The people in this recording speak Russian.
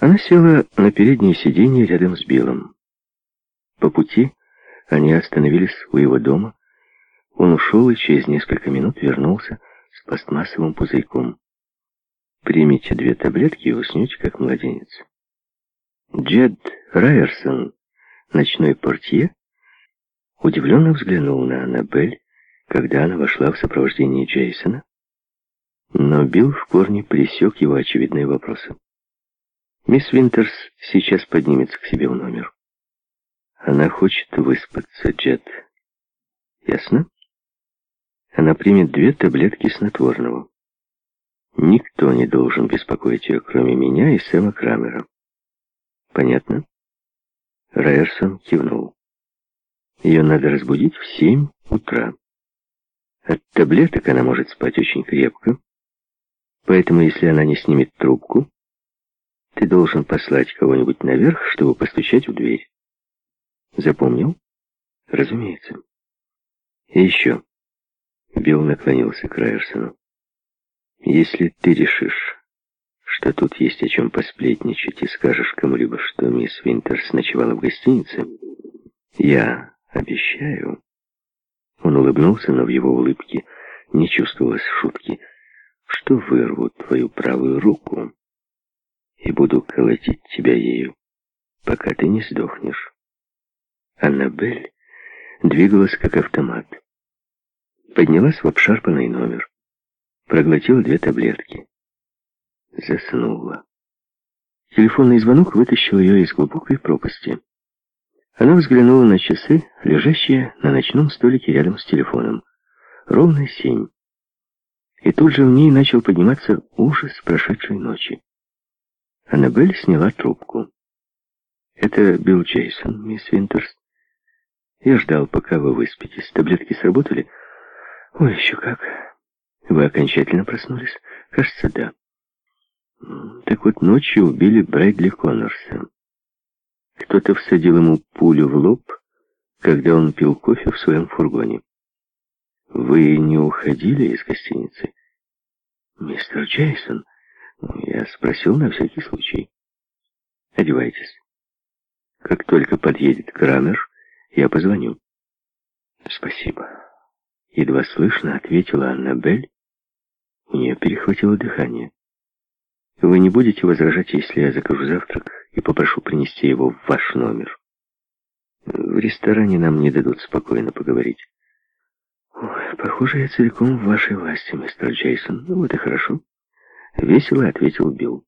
Она села на переднее сиденье рядом с Биллом. По пути они остановились у его дома. Он ушел и через несколько минут вернулся с пластмассовым пузырьком. «Примите две таблетки и уснете, как младенец». Джед Райерсон, ночной портье, удивленно взглянул на Аннабель, когда она вошла в сопровождении Джейсона, но Билл в корне пресек его очевидные вопросы. Мисс Винтерс сейчас поднимется к себе в номер. Она хочет выспаться, Джет. Ясно? Она примет две таблетки снотворного. Никто не должен беспокоить ее, кроме меня и Сэма Крамера. Понятно? Райерсон кивнул. Ее надо разбудить в семь утра. От таблеток она может спать очень крепко, поэтому если она не снимет трубку, ты должен послать кого-нибудь наверх, чтобы постучать в дверь. Запомнил? Разумеется. И еще. Билл наклонился к Райерсону. Если ты решишь, что тут есть о чем посплетничать и скажешь кому-либо, что мисс Винтерс ночевала в гостинице, я обещаю... Он улыбнулся, но в его улыбке не чувствовалось шутки, что вырву твою правую руку буду колотить тебя ею, пока ты не сдохнешь. Аннабель двигалась как автомат. Поднялась в обшарпанный номер, проглотила две таблетки. Заснула. Телефонный звонок вытащил ее из глубокой пропасти. Она взглянула на часы, лежащие на ночном столике рядом с телефоном. Ровно семь. И тут же в ней начал подниматься ужас прошедшей ночи. Аннабель сняла трубку. «Это Билл Джейсон, мисс Винтерс. Я ждал, пока вы выспитесь. Таблетки сработали?» «Ой, еще как. Вы окончательно проснулись?» «Кажется, да». «Так вот, ночью убили Брэдли Коннорса. Кто-то всадил ему пулю в лоб, когда он пил кофе в своем фургоне. Вы не уходили из гостиницы?» «Мистер Джейсон...» Я спросил на всякий случай. Одевайтесь. Как только подъедет Крамер, я позвоню. Спасибо. Едва слышно ответила Аннабель. У нее перехватило дыхание. Вы не будете возражать, если я закажу завтрак и попрошу принести его в ваш номер? В ресторане нам не дадут спокойно поговорить. Ой, похоже, я целиком в вашей власти, мистер Джейсон. Ну вот и хорошо. — весело ответил Билл.